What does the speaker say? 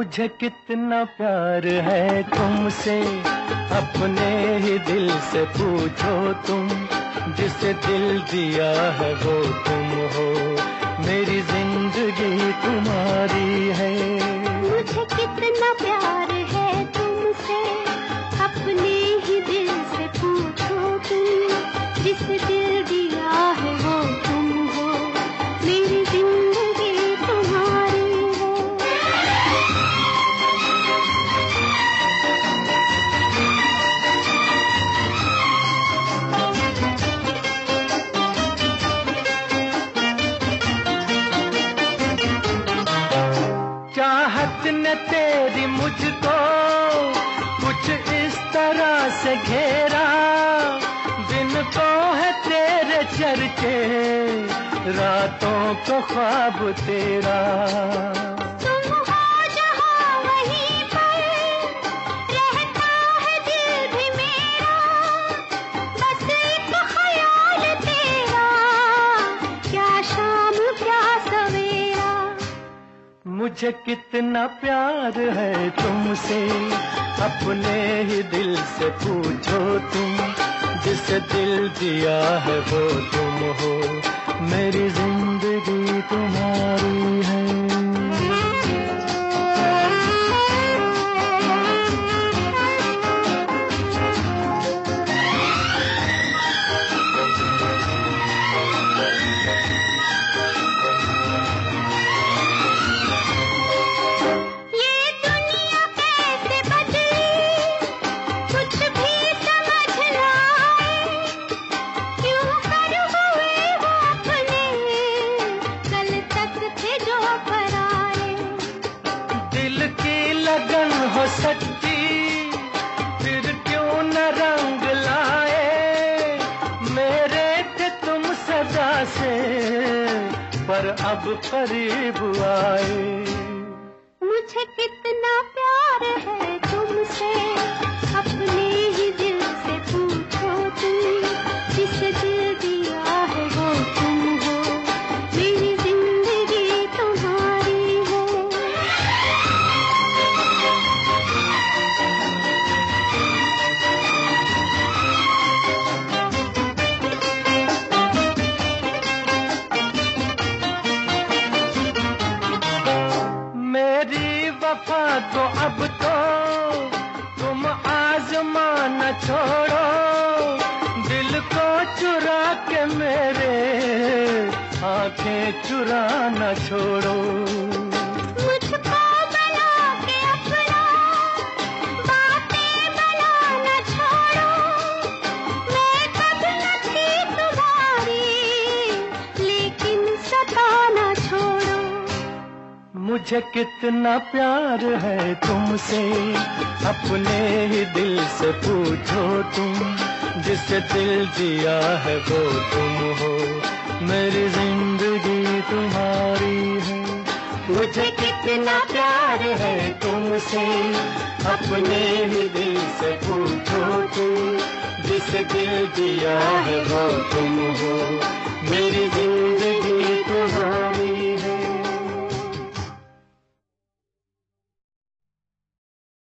मुझे कितना प्यार है तुमसे। अपने ही दिल से पूछो तुम, जिसे दिल दिया है वो तुम हो। मेरी तेरी मुझको, कुछ इस तरह से घेरा। दिन को है तेरे चर्चे रातों को ख्वाब तेरा। मुझे कितना प्यार है तुमसे। अपने ही दिल से पूछो तुम, जिसे दिल दिया है वो तुम। से पर अब करीब आए। मुझे कितना प्यार है। को अब तो तुम आजमाना छोड़ो। दिल को चुरा के मेरे आँखें चुराना छोड़ो। मुझे कितना प्यार है तुमसे। अपने ही दिल से पूछो तुम, जिसे दिल दिया है वो तुम हो। मेरी ज़िंदगी तुम्हारी है। मुझे कितना प्यार है तुमसे। अपने ही दिल से पूछो तुम, जिसे दिल दिया है वो तुम हो।